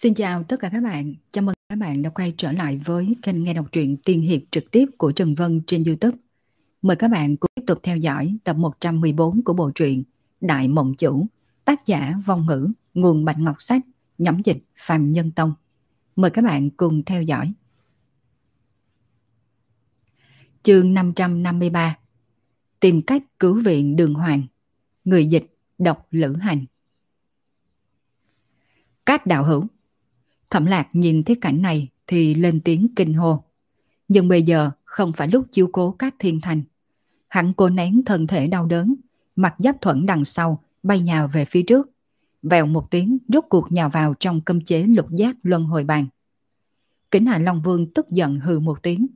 Xin chào tất cả các bạn, chào mừng các bạn đã quay trở lại với kênh nghe đọc truyện tiên hiệp trực tiếp của Trần Vân trên YouTube. Mời các bạn cùng tiếp tục theo dõi tập 114 của bộ truyện Đại Mộng Chủ, tác giả Vong Ngữ, nguồn Bạch Ngọc Sách, nhóm dịch Phạm Nhân Tông. Mời các bạn cùng theo dõi. Chương 553 Tìm cách cứu viện đường hoàng Người dịch đọc lữ hành Các đạo hữu Thẩm lạc nhìn thấy cảnh này thì lên tiếng kinh hô. Nhưng bây giờ không phải lúc chiếu cố các thiên thành. Hắn cố nén thân thể đau đớn, mặt giáp thuẫn đằng sau bay nhào về phía trước. Vèo một tiếng rút cuộc nhào vào trong cơm chế lục giác luân hồi bàn. Kính Hạ Long Vương tức giận hừ một tiếng,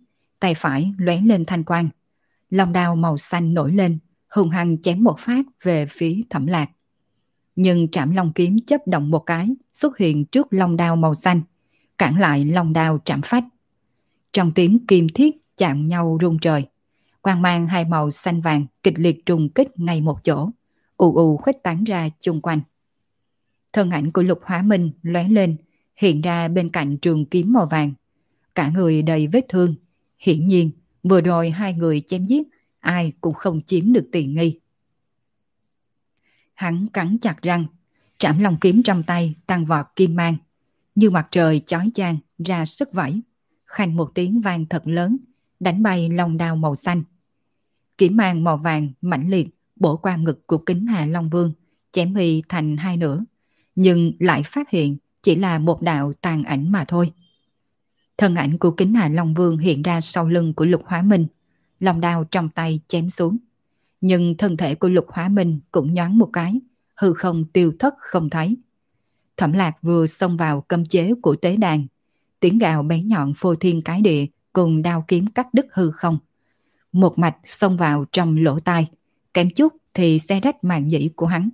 tay phải lóe lên thanh quang. Long đao màu xanh nổi lên, hùng hăng chém một phát về phía thẩm lạc nhưng trảm long kiếm chấp động một cái xuất hiện trước long đao màu xanh, cản lại long đao trảm phách. Trong tiếng kim thiết chạm nhau rung trời, quang mang hai màu xanh vàng kịch liệt trùng kích ngay một chỗ, ù ù khuếch tán ra chung quanh. Thân ảnh của lục hóa minh lóe lên, hiện ra bên cạnh trường kiếm màu vàng. Cả người đầy vết thương, hiển nhiên vừa rồi hai người chém giết, ai cũng không chiếm được tiền nghi. Hắn cắn chặt răng, trảm lòng kiếm trong tay tăng vọt kim mang. Như mặt trời chói chang ra sức vẫy. Khanh một tiếng vang thật lớn, đánh bay lòng đao màu xanh. Kiếm mang màu vàng mãnh liệt bổ qua ngực của kính Hà Long Vương, chém y thành hai nửa. Nhưng lại phát hiện chỉ là một đạo tàn ảnh mà thôi. Thân ảnh của kính Hà Long Vương hiện ra sau lưng của Lục Hóa Minh, lòng đao trong tay chém xuống nhưng thân thể của lục hóa minh cũng nhoáng một cái, hư không tiêu thất không thấy. Thẩm lạc vừa xông vào cấm chế của tế đàn, tiếng gào bé nhọn phô thiên cái địa cùng đao kiếm cắt đứt hư không. Một mạch xông vào trong lỗ tai, kém chút thì xe rách màn nhĩ của hắn.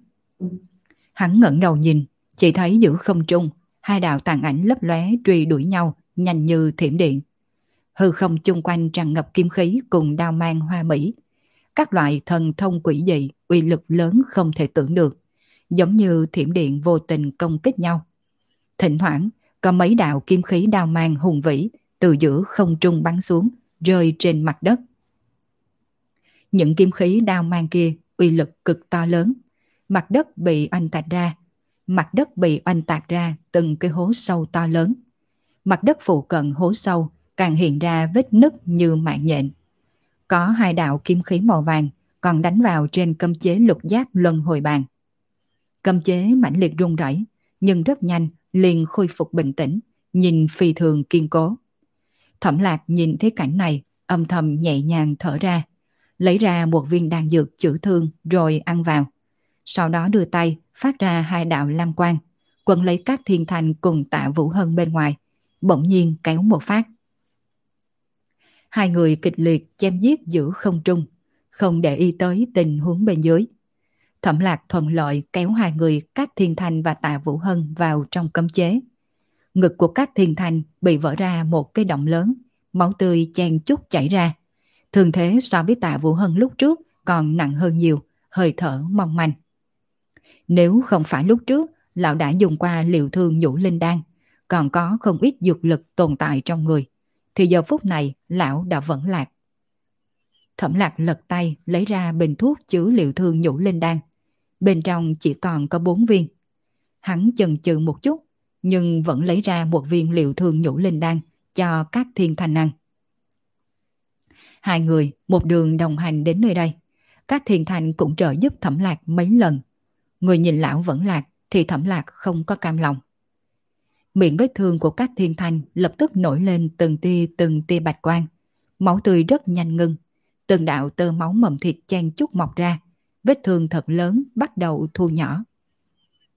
Hắn ngẩng đầu nhìn, chỉ thấy giữa không trung, hai đạo tàn ảnh lấp lóe truy đuổi nhau, nhanh như thiểm điện. Hư không chung quanh tràn ngập kim khí cùng đao mang hoa mỹ, các loại thần thông quỷ dị, uy lực lớn không thể tưởng được, giống như thiểm điện vô tình công kích nhau. Thỉnh thoảng, có mấy đạo kim khí đao mang hùng vĩ từ giữa không trung bắn xuống, rơi trên mặt đất. Những kim khí đao mang kia uy lực cực to lớn, mặt đất bị oanh tạc ra, mặt đất bị oanh tạc ra từng cái hố sâu to lớn. Mặt đất phụ cận hố sâu càng hiện ra vết nứt như mạng nhện. Có hai đạo kim khí màu vàng còn đánh vào trên cấm chế lục giáp luân hồi bàn. Cấm chế mãnh liệt rung rẩy nhưng rất nhanh liền khôi phục bình tĩnh, nhìn phi thường kiên cố. Thẩm lạc nhìn thấy cảnh này, âm thầm nhẹ nhàng thở ra, lấy ra một viên đan dược chữa thương rồi ăn vào. Sau đó đưa tay phát ra hai đạo lam quang, quấn lấy các thiên thành cùng tạ vũ hân bên ngoài, bỗng nhiên kéo một phát. Hai người kịch liệt chém giết giữa không trung, không để ý tới tình huống bên dưới. Thẩm lạc thuận lợi kéo hai người các thiên thanh và tạ vũ hân vào trong cấm chế. Ngực của các thiên thanh bị vỡ ra một cái động lớn, máu tươi chen chút chảy ra. Thường thế so với tạ vũ hân lúc trước còn nặng hơn nhiều, hơi thở mong manh. Nếu không phải lúc trước, lão đã dùng qua liệu thương nhũ linh đan, còn có không ít dược lực tồn tại trong người thì giờ phút này lão đã vẫn lạc. Thẩm lạc lật tay lấy ra bình thuốc chứa liệu thương nhũ linh đan. Bên trong chỉ còn có bốn viên. Hắn chần chừ một chút, nhưng vẫn lấy ra một viên liệu thương nhũ linh đan cho các thiên thành ăn. Hai người một đường đồng hành đến nơi đây. Các thiên thành cũng trợ giúp thẩm lạc mấy lần. Người nhìn lão vẫn lạc thì thẩm lạc không có cam lòng. Miệng vết thương của các thiên thanh lập tức nổi lên từng tia từng tia bạch quang. Máu tươi rất nhanh ngưng. Từng đạo tơ máu mầm thịt chen chút mọc ra. Vết thương thật lớn bắt đầu thu nhỏ.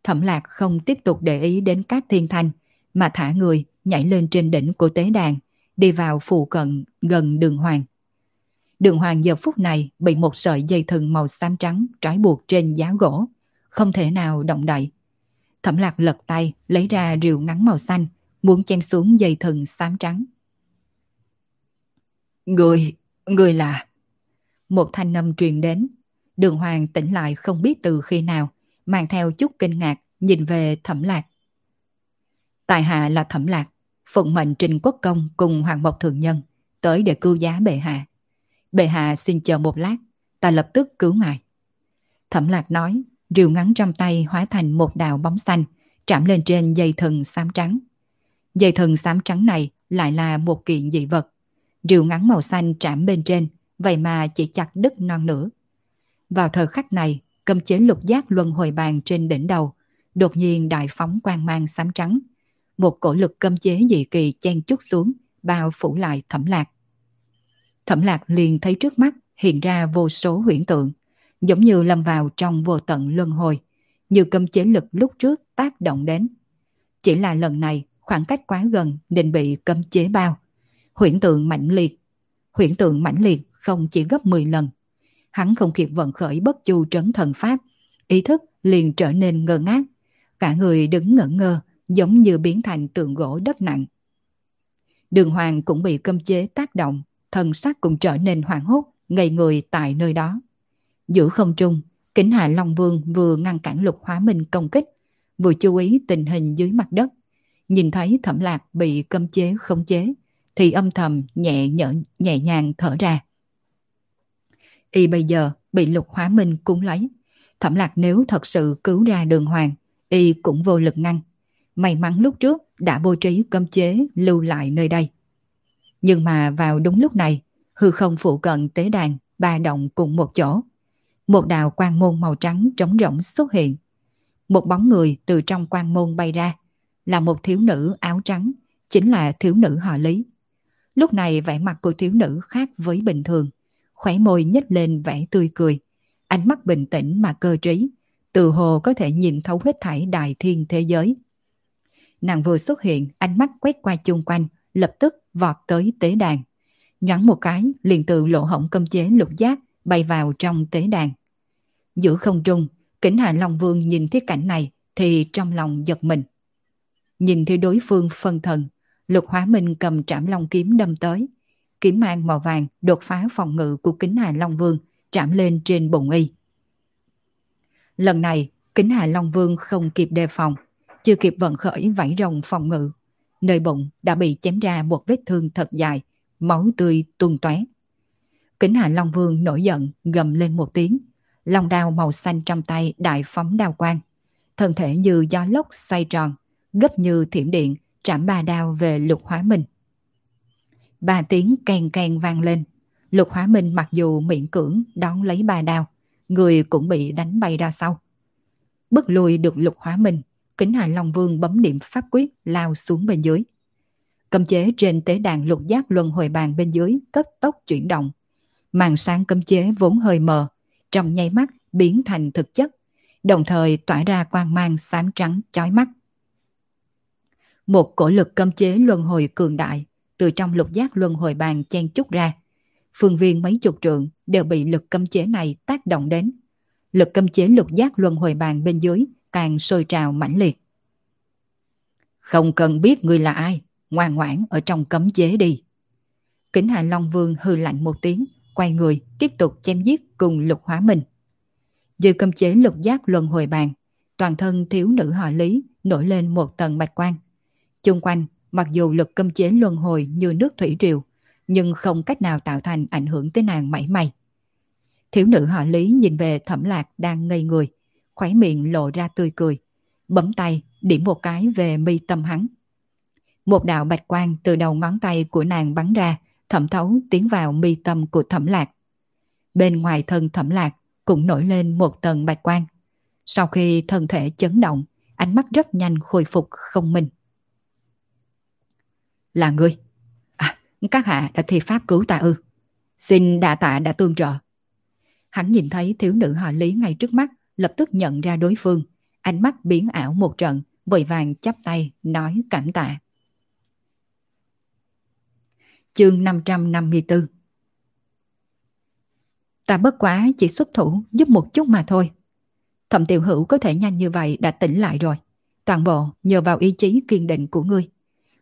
Thẩm lạc không tiếp tục để ý đến các thiên thanh mà thả người nhảy lên trên đỉnh của tế đàn đi vào phụ cận gần đường hoàng. Đường hoàng giờ phút này bị một sợi dây thừng màu xám trắng trói buộc trên giá gỗ, không thể nào động đậy. Thẩm lạc lật tay, lấy ra rìu ngắn màu xanh, muốn chém xuống dây thừng xám trắng. Người, người là... Một thanh âm truyền đến. Đường hoàng tỉnh lại không biết từ khi nào, mang theo chút kinh ngạc, nhìn về thẩm lạc. Tài hạ là thẩm lạc, phụng mệnh trình quốc công cùng hoàng mộc thường nhân tới để cứu giá bệ hạ. Bệ hạ xin chờ một lát, ta lập tức cứu ngài. Thẩm lạc nói, rìu ngắn trong tay hóa thành một đạo bóng xanh, chạm lên trên dây thừng xám trắng. Dây thừng xám trắng này lại là một kiện dị vật. Rìu ngắn màu xanh chạm bên trên, vậy mà chỉ chặt đứt non nữa. Vào thời khắc này, cầm chế lục giác luân hồi bàn trên đỉnh đầu, đột nhiên đại phóng quang mang xám trắng. Một cổ lực cấm chế dị kỳ chen chút xuống, bao phủ lại thẩm lạc. Thẩm lạc liền thấy trước mắt hiện ra vô số huyễn tượng, giống như lâm vào trong vô tận luân hồi, như cấm chế lực lúc trước tác động đến. Chỉ là lần này khoảng cách quá gần nên bị cấm chế bao. Huyễn tượng mãnh liệt. Huyễn tượng mãnh liệt không chỉ gấp 10 lần. Hắn không kịp vận khởi bất chu trấn thần pháp, ý thức liền trở nên ngơ ngác. Cả người đứng ngẩn ngơ, giống như biến thành tượng gỗ đất nặng. Đường Hoàng cũng bị cấm chế tác động, thần sắc cũng trở nên hoảng hốt, ngây người tại nơi đó. Giữa không trung, Kính Hạ Long Vương vừa ngăn cản lục hóa minh công kích, vừa chú ý tình hình dưới mặt đất. Nhìn thấy thẩm lạc bị cấm chế khống chế, thì âm thầm nhẹ nhở, nhẹ nhàng thở ra. Y bây giờ bị lục hóa minh cúng lấy. Thẩm lạc nếu thật sự cứu ra đường hoàng, Y cũng vô lực ngăn. May mắn lúc trước đã bố trí cấm chế lưu lại nơi đây. Nhưng mà vào đúng lúc này, hư không phụ cận tế đàn ba động cùng một chỗ. Một đạo quang môn màu trắng trống rỗng xuất hiện. Một bóng người từ trong quang môn bay ra, là một thiếu nữ áo trắng, chính là thiếu nữ họ Lý. Lúc này vẻ mặt của thiếu nữ khác với bình thường, khóe môi nhếch lên vẻ tươi cười, ánh mắt bình tĩnh mà cơ trí, từ hồ có thể nhìn thấu hết thảy đại thiên thế giới. Nàng vừa xuất hiện, ánh mắt quét qua chung quanh, lập tức vọt tới tế đàn. Nhoáng một cái, liền từ lỗ hổng cơm chế lục giác bay vào trong tế đàn. Giữa không trung, kính hạ Long Vương nhìn thấy cảnh này thì trong lòng giật mình. Nhìn thấy đối phương phân thần, lục hóa minh cầm trảm long kiếm đâm tới. Kiếm mang màu vàng đột phá phòng ngự của kính hà Long Vương chạm lên trên bụng y. Lần này, kính hà Long Vương không kịp đề phòng, chưa kịp vận khởi vảy rồng phòng ngự. Nơi bụng đã bị chém ra một vết thương thật dài, máu tươi tuôn tóe. Kính hà Long Vương nổi giận, gầm lên một tiếng lòng đao màu xanh trong tay đại phóng đao quang. Thân thể như gió lốc xoay tròn, gấp như thiểm điện, chạm ba đao về lục hóa minh. Ba tiếng kèn kèn vang lên. Lục hóa minh mặc dù miệng cưỡng đón lấy ba đao, người cũng bị đánh bay ra sau. Bước lùi được lục hóa minh, kính hà Long Vương bấm niệm pháp quyết lao xuống bên dưới. cấm chế trên tế đàn lục giác luân hồi bàn bên dưới cấp tốc chuyển động. Màn sáng cấm chế vốn hơi mờ, trong nháy mắt biến thành thực chất, đồng thời tỏa ra quang mang xám trắng chói mắt. Một cổ lực cấm chế luân hồi cường đại từ trong lục giác luân hồi bàn chen chút ra. Phương viên mấy chục trượng đều bị lực cấm chế này tác động đến. Lực cấm chế lục giác luân hồi bàn bên dưới càng sôi trào mãnh liệt. Không cần biết người là ai, ngoan ngoãn ở trong cấm chế đi. Kính Hà Long Vương hư lạnh một tiếng, quay người tiếp tục chém giết cùng lục hóa mình. Dư cấm chế lục giác luân hồi bàn, toàn thân thiếu nữ họ lý nổi lên một tầng bạch quang. Chung quanh, mặc dù lực cấm chế luân hồi như nước thủy triều, nhưng không cách nào tạo thành ảnh hưởng tới nàng mảy may. Thiếu nữ họ lý nhìn về thẩm lạc đang ngây người, khóe miệng lộ ra tươi cười, bấm tay điểm một cái về mi tâm hắn. Một đạo bạch quang từ đầu ngón tay của nàng bắn ra, thẩm thấu tiến vào mi tâm của thẩm lạc. Bên ngoài thân thẩm lạc cũng nổi lên một tầng bạch quang. Sau khi thân thể chấn động, ánh mắt rất nhanh khôi phục không minh. Là ngươi. À, các hạ đã thi pháp cứu ta ư. Xin đà tạ đã tương trợ. Hắn nhìn thấy thiếu nữ họ lý ngay trước mắt, lập tức nhận ra đối phương. Ánh mắt biến ảo một trận, vội vàng chắp tay, nói cảm tạ. Chương 554 Ta bất quá chỉ xuất thủ giúp một chút mà thôi. Thẩm tiểu hữu có thể nhanh như vậy đã tỉnh lại rồi. Toàn bộ nhờ vào ý chí kiên định của ngươi.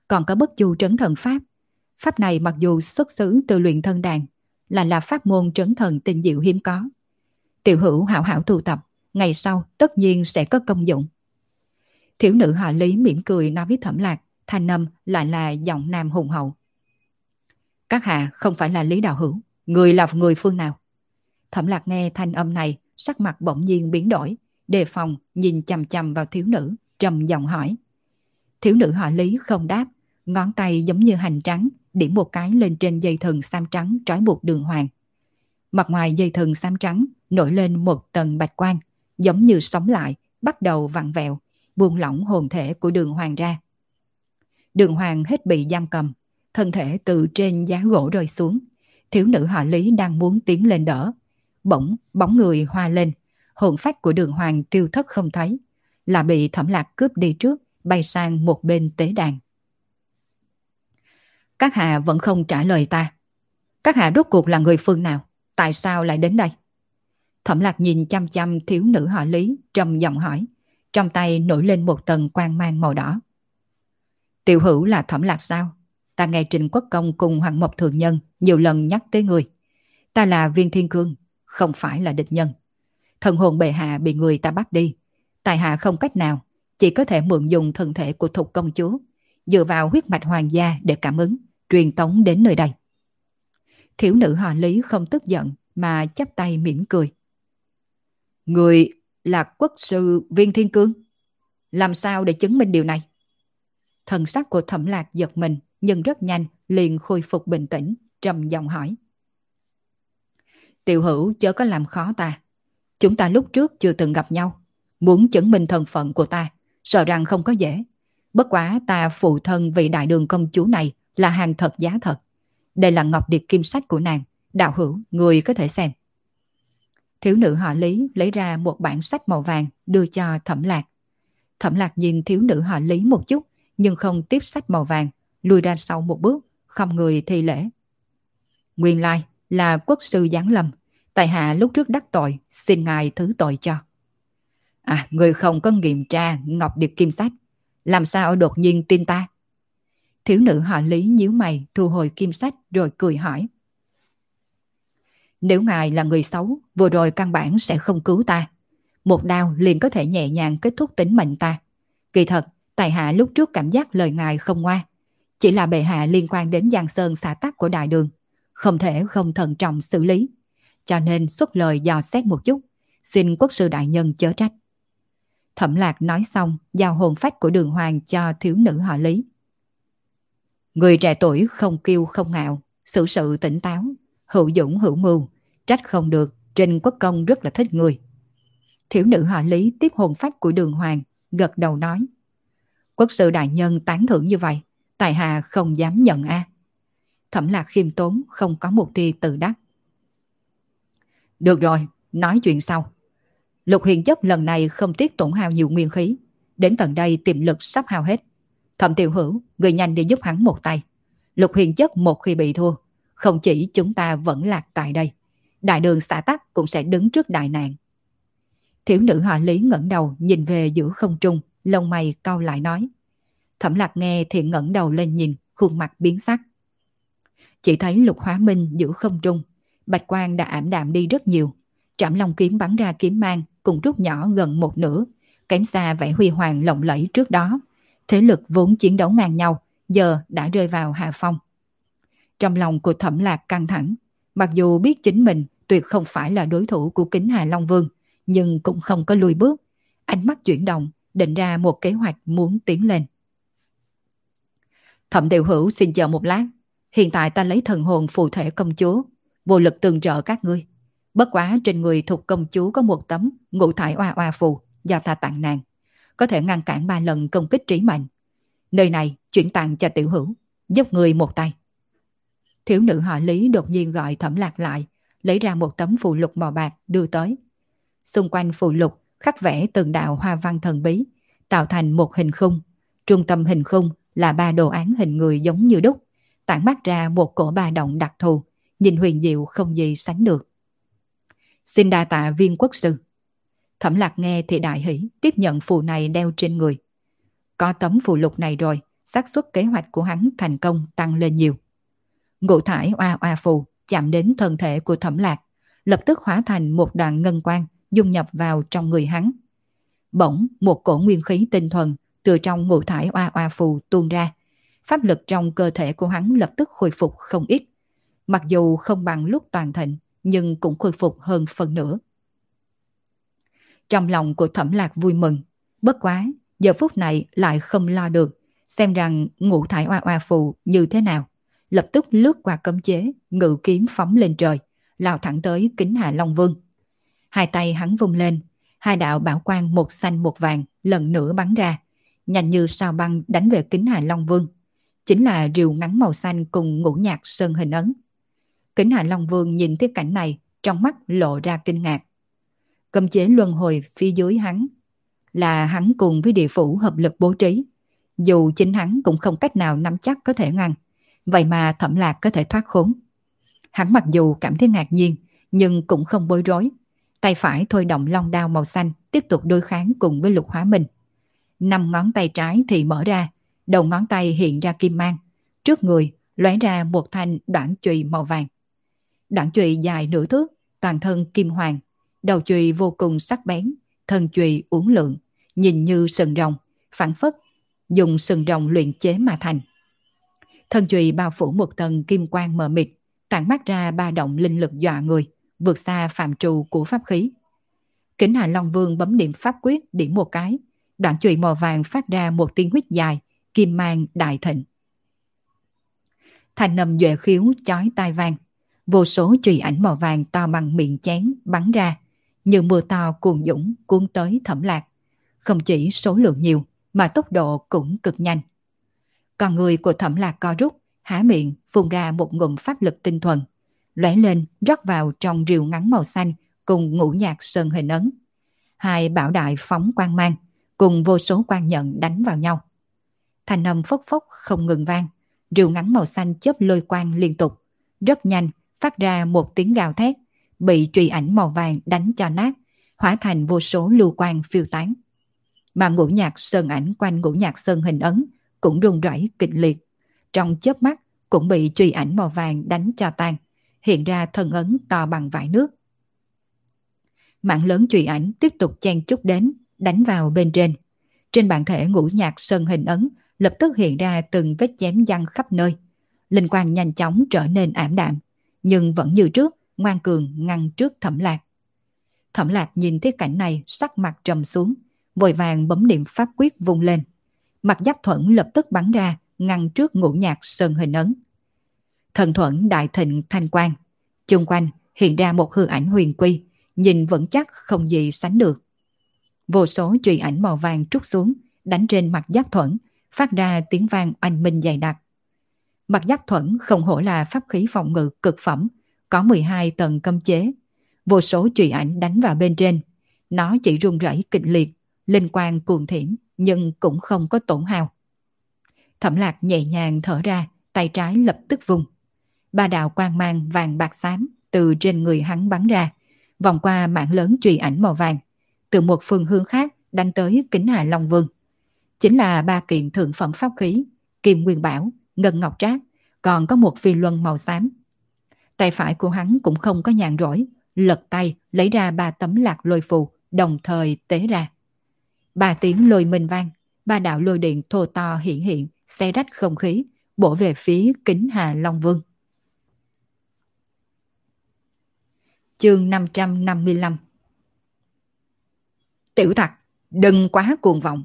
Còn có bất chu trấn thần pháp. Pháp này mặc dù xuất xứ từ luyện thân đàn, là là pháp môn trấn thần tình diệu hiếm có. Tiểu hữu hảo hảo tu tập, ngày sau tất nhiên sẽ có công dụng. Thiếu nữ họ Lý mỉm cười nói với Thẩm Lạc, thanh âm lại là giọng nam hùng hậu. Các hạ không phải là Lý Đạo Hữu, người là người phương nào? Thẩm Lạc nghe thanh âm này, sắc mặt bỗng nhiên biến đổi, đề phòng nhìn chằm chằm vào thiếu nữ, trầm giọng hỏi. Thiếu nữ họ Lý không đáp, ngón tay giống như hành trắng, điểm một cái lên trên dây thừng sam trắng trói buộc đường hoàng. Mặt ngoài dây thừng sam trắng nổi lên một tầng bạch quang, giống như sống lại, bắt đầu vặn vẹo, buông lỏng hồn thể của đường hoàng ra. Đường hoàng hết bị giam cầm, thân thể từ trên giá gỗ rơi xuống. Thiếu nữ họ Lý đang muốn tiến lên đỡ. Bỗng, bóng người hoa lên, hồn phách của đường hoàng tiêu thất không thấy, là bị thẩm lạc cướp đi trước, bay sang một bên tế đàn. Các hạ vẫn không trả lời ta. Các hạ rốt cuộc là người phương nào? Tại sao lại đến đây? Thẩm lạc nhìn chăm chăm thiếu nữ họ Lý, trầm giọng hỏi. Trong tay nổi lên một tầng quang mang màu đỏ. Tiểu hữu là thẩm lạc sao? Ta nghe Trình Quốc Công cùng Hoàng Mộc Thường Nhân nhiều lần nhắc tới người. Ta là viên thiên cương, không phải là địch nhân. Thần hồn bệ hạ bị người ta bắt đi. Tài hạ không cách nào, chỉ có thể mượn dùng thân thể của thục công chúa, dựa vào huyết mạch hoàng gia để cảm ứng, truyền tống đến nơi đây. Thiếu nữ họ Lý không tức giận mà chắp tay mỉm cười. Người là quốc sư viên thiên cương. Làm sao để chứng minh điều này? Thần sắc của thẩm lạc giật mình nhưng rất nhanh liền khôi phục bình tĩnh, trầm giọng hỏi. Tiểu hữu chớ có làm khó ta. Chúng ta lúc trước chưa từng gặp nhau. Muốn chứng minh thân phận của ta, sợ rằng không có dễ. Bất quá ta phụ thân vị đại đường công chúa này là hàng thật giá thật. Đây là ngọc điệp kim sách của nàng, đạo hữu, người có thể xem. Thiếu nữ họ Lý lấy ra một bản sách màu vàng đưa cho thẩm lạc. Thẩm lạc nhìn thiếu nữ họ Lý một chút, nhưng không tiếp sách màu vàng, lùi ra sau một bước, không người thi lễ. Nguyên lai là quốc sư Giáng Lâm, tại hạ lúc trước đắc tội, xin ngài thứ tội cho. À, người không có nghiệm tra Ngọc Điệp Kim Sách, làm sao đột nhiên tin ta? Thiếu nữ họ Lý nhíu mày thu hồi kim sách rồi cười hỏi. Nếu ngài là người xấu, vừa rồi căn bản sẽ không cứu ta. Một đao liền có thể nhẹ nhàng kết thúc tính mệnh ta. Kỳ thật, tài hạ lúc trước cảm giác lời ngài không ngoa. Chỉ là bệ hạ liên quan đến Giang Sơn xã tắc của đại đường. Không thể không thận trọng xử lý. Cho nên xuất lời dò xét một chút. Xin quốc sư đại nhân chớ trách. Thẩm lạc nói xong, giao hồn phách của đường hoàng cho thiếu nữ họ lý. Người trẻ tuổi không kiêu không ngạo, xử sự tỉnh táo, hữu dũng hữu mưu, trách không được, Trình Quốc Công rất là thích người. Thiếu nữ họ Lý tiếp hồn phách của đường hoàng, gật đầu nói. Quốc sự đại nhân tán thưởng như vậy, tài hạ không dám nhận a. Thẩm lạc khiêm tốn, không có một tia tự đắc. Được rồi, nói chuyện sau. Lục hiền chất lần này không tiếc tổn hao nhiều nguyên khí, đến tận đây tiềm lực sắp hao hết. Thẩm tiểu hữu, người nhanh đi giúp hắn một tay. Lục hiền chất một khi bị thua, không chỉ chúng ta vẫn lạc tại đây. Đại đường xã tắc cũng sẽ đứng trước đại nạn. Thiếu nữ họ Lý ngẩng đầu nhìn về giữa không trung, lông mày cau lại nói. Thẩm lạc nghe thì ngẩng đầu lên nhìn, khuôn mặt biến sắc. Chỉ thấy lục hóa minh giữa không trung, bạch quang đã ảm đạm đi rất nhiều. Trảm long kiếm bắn ra kiếm mang cùng rút nhỏ gần một nửa, kém xa vẻ huy hoàng lộng lẫy trước đó. Thế lực vốn chiến đấu ngang nhau, giờ đã rơi vào hạ phong. Trong lòng của thẩm lạc căng thẳng, mặc dù biết chính mình tuyệt không phải là đối thủ của kính Hà Long Vương, nhưng cũng không có lùi bước. Ánh mắt chuyển động, định ra một kế hoạch muốn tiến lên. Thẩm tiểu hữu xin chờ một lát. Hiện tại ta lấy thần hồn phù thể công chúa, vô lực tương trợ các ngươi. Bất quá trên người thuộc công chúa có một tấm ngũ thải oa oa phù do ta tặng nàng. Có thể ngăn cản ba lần công kích trí mệnh. Nơi này chuyển tặng cho tiểu hữu, giúp người một tay. Thiếu nữ họ Lý đột nhiên gọi thẩm lạc lại, lấy ra một tấm phù lục màu bạc đưa tới. Xung quanh phù lục khắc vẽ từng đạo hoa văn thần bí, tạo thành một hình khung. Trung tâm hình khung là ba đồ án hình người giống như đúc, tản mắt ra một cổ ba động đặc thù, nhìn huyền diệu không gì sánh được. Xin đa tạ viên quốc sư. Thẩm lạc nghe thì đại hỷ tiếp nhận phù này đeo trên người. Có tấm phù lục này rồi, xác suất kế hoạch của hắn thành công tăng lên nhiều. Ngũ thải oa oa phù chạm đến thân thể của thẩm lạc, lập tức hóa thành một đoàn ngân quang dung nhập vào trong người hắn. Bỗng một cổ nguyên khí tinh thuần từ trong ngũ thải oa oa phù tuôn ra. Pháp lực trong cơ thể của hắn lập tức khôi phục không ít. Mặc dù không bằng lúc toàn thịnh, nhưng cũng khôi phục hơn phần nữa. Trong lòng của thẩm lạc vui mừng, bất quá, giờ phút này lại không lo được, xem rằng ngũ thải oa oa phù như thế nào. Lập tức lướt qua cấm chế, ngự kiếm phóng lên trời, lao thẳng tới kính Hà Long Vương. Hai tay hắn vung lên, hai đạo bảo quang một xanh một vàng lần nữa bắn ra, nhanh như sao băng đánh về kính Hà Long Vương. Chính là rìu ngắn màu xanh cùng ngũ nhạc sơn hình ấn. Kính Hà Long Vương nhìn thấy cảnh này, trong mắt lộ ra kinh ngạc. Cầm chế luân hồi phía dưới hắn là hắn cùng với địa phủ hợp lực bố trí. Dù chính hắn cũng không cách nào nắm chắc có thể ngăn, vậy mà thẩm lạc có thể thoát khốn. Hắn mặc dù cảm thấy ngạc nhiên, nhưng cũng không bối rối. Tay phải thôi động long đao màu xanh, tiếp tục đối kháng cùng với lục hóa mình Năm ngón tay trái thì mở ra, đầu ngón tay hiện ra kim mang. Trước người lóe ra một thanh đoạn chùy màu vàng. Đoạn chùy dài nửa thước, toàn thân kim hoàng. Đầu chùy vô cùng sắc bén, thân chùy uốn lượn, nhìn như sừng rồng, phản phất, dùng sừng rồng luyện chế mà thành. Thân chùy bao phủ một tầng kim quang mờ mịt, tản mắt ra ba động linh lực dọa người, vượt xa phạm trù của pháp khí. Kính Hà Long Vương bấm điểm pháp quyết điểm một cái, đoạn chùy màu vàng phát ra một tiếng huyết dài, kim mang đại thịnh. Thành nầm duệ khiếu chói tai vang, vô số chùy ảnh màu vàng to bằng miệng chén bắn ra, như mưa to cuồng dũng cuốn tới thẩm lạc. Không chỉ số lượng nhiều, mà tốc độ cũng cực nhanh. Còn người của thẩm lạc co rút, há miệng phun ra một ngụm pháp lực tinh thuần, lóe lên rót vào trong rìu ngắn màu xanh cùng ngũ nhạc sơn hình ấn. Hai bảo đại phóng quang mang, cùng vô số quan nhận đánh vào nhau. Thành âm phốc phốc không ngừng vang, rìu ngắn màu xanh chớp lôi quang liên tục, rất nhanh phát ra một tiếng gào thét, bị truy ảnh màu vàng đánh cho nát, hóa thành vô số lưu quang phiêu tán. Mà ngũ nhạc sơn ảnh quanh ngũ nhạc sơn hình ấn cũng rung rẩy kịch liệt, trong chớp mắt cũng bị truy ảnh màu vàng đánh cho tan, hiện ra thân ấn to bằng vải nước. Mạng lớn truy ảnh tiếp tục chen chút đến, đánh vào bên trên. Trên bản thể ngũ nhạc sơn hình ấn lập tức hiện ra từng vết chém răng khắp nơi. Linh quang nhanh chóng trở nên ảm đạm, nhưng vẫn như trước, ngoan cường ngăn trước thẩm lạc. Thẩm lạc nhìn thấy cảnh này sắc mặt trầm xuống, vội vàng bấm điểm pháp quyết vung lên. Mặt giáp thuẫn lập tức bắn ra, ngăn trước ngũ nhạc sơn hình ấn. Thần thuẫn đại thịnh thanh quang, chung quanh hiện ra một hư ảnh huyền quy, nhìn vẫn chắc không gì sánh được. Vô số chùy ảnh màu vàng trút xuống, đánh trên mặt giáp thuẫn, phát ra tiếng vang oanh minh dày đặc. Mặt giáp thuẫn không hổ là pháp khí phòng ngự cực phẩm, có 12 tầng cấm chế. Vô số chùy ảnh đánh vào bên trên. Nó chỉ rung rẩy kịch liệt, linh quang cuồng thiểm, nhưng cũng không có tổn hao. Thẩm lạc nhẹ nhàng thở ra, tay trái lập tức vùng. Ba đạo quang mang vàng bạc xám từ trên người hắn bắn ra, vòng qua mạng lớn chùy ảnh màu vàng, từ một phương hướng khác đánh tới kính Hà Long Vương. Chính là ba kiện thượng phẩm pháp khí, Kim Nguyên Bảo, Ngân Ngọc Trác, còn có một phi luân màu xám. Tay phải của hắn cũng không có nhàn rỗi, lật tay lấy ra ba tấm lạc lôi phù, đồng thời tế ra. Ba tiếng lôi minh vang, ba đạo lôi điện thô to hiện hiện, xe rách không khí, bổ về phía kính Hà Long Vương. Chương 555 Tiểu thật, đừng quá cuồng vọng.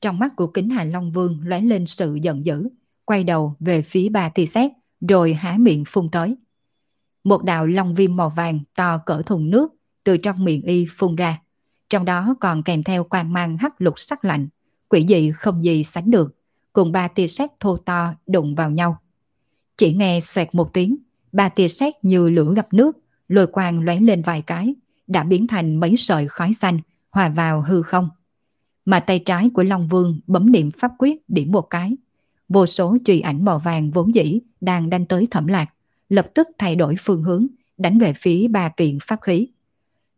Trong mắt của kính Hà Long Vương lóe lên sự giận dữ, quay đầu về phía ba thi xét, rồi há miệng phun tới. Một đạo long viêm màu vàng to cỡ thùng nước từ trong miệng y phun ra. Trong đó còn kèm theo quang mang hắc lục sắc lạnh, quỷ dị không gì sánh được, cùng ba tia sét thô to đụng vào nhau. Chỉ nghe xoẹt một tiếng, ba tia sét như lửa gặp nước, lôi quang lóe lên vài cái, đã biến thành mấy sợi khói xanh, hòa vào hư không. Mà tay trái của Long Vương bấm niệm pháp quyết điểm một cái. Vô số truy ảnh màu vàng vốn dĩ đang đánh tới thẩm lạc, lập tức thay đổi phương hướng, đánh về phía ba kiện pháp khí.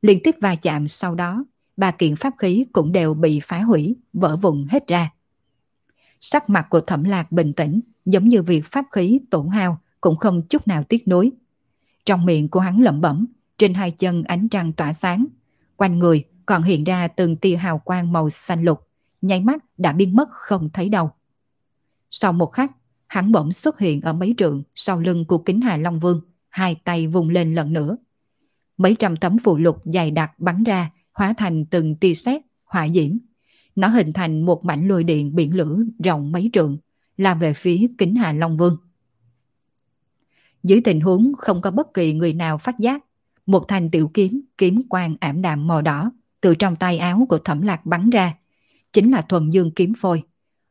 Liên tiếp va chạm sau đó, ba kiện pháp khí cũng đều bị phá hủy, vỡ vụn hết ra. Sắc mặt của thẩm lạc bình tĩnh, giống như việc pháp khí tổn hao cũng không chút nào tiếc nuối. Trong miệng của hắn lẩm bẩm, trên hai chân ánh trăng tỏa sáng, quanh người còn hiện ra từng tia hào quang màu xanh lục, nháy mắt đã biến mất không thấy đâu. Sau một khắc, hắn bỗng xuất hiện ở mấy trượng sau lưng của kính Hà Long Vương, hai tay vùng lên lần nữa. Mấy trăm tấm phụ lục dày đặc bắn ra, hóa thành từng tia sét, hỏa diễm. Nó hình thành một mảnh lôi điện biển lửa rộng mấy trượng, làm về phía kính Hà Long Vương. Dưới tình huống không có bất kỳ người nào phát giác, một thanh tiểu kiếm, kiếm quang ảm đạm màu đỏ, từ trong tay áo của thẩm lạc bắn ra. Chính là thuần dương kiếm phôi.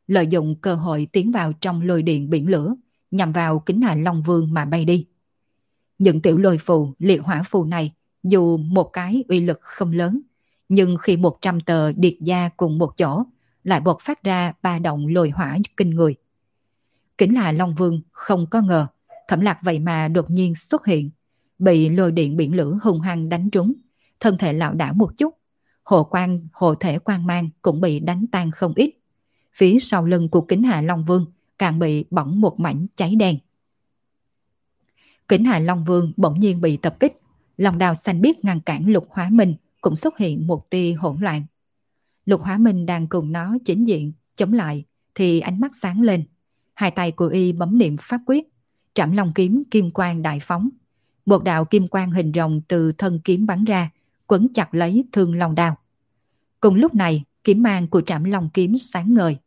Lợi dụng cơ hội tiến vào trong lôi điện biển lửa, nhằm vào kính hà Long Vương mà bay đi. Những tiểu lôi phù, liệt hỏa phù này, dù một cái uy lực không lớn, nhưng khi 100 tờ điệt gia cùng một chỗ, lại bột phát ra ba động lôi hỏa kinh người. Kính hà Long Vương không có ngờ, thẩm lạc vậy mà đột nhiên xuất hiện, bị lôi điện biển lửa hung hăng đánh trúng, thân thể lão đảo một chút, hộ quan, hộ thể quan mang cũng bị đánh tan không ít. Phía sau lưng của kính Hà Long Vương càng bị bỏng một mảnh cháy đen. Kính Hà Long Vương bỗng nhiên bị tập kích, lòng đào xanh biết ngăn cản lục hóa minh cũng xuất hiện một tia hỗn loạn. Lục hóa minh đang cùng nó chính diện, chống lại, thì ánh mắt sáng lên. Hai tay của y bấm niệm pháp quyết, trảm long kiếm kim quang đại phóng. Một đạo kim quang hình rồng từ thân kiếm bắn ra, quấn chặt lấy thương long đao. Cùng lúc này, kiếm mang của trảm long kiếm sáng ngời.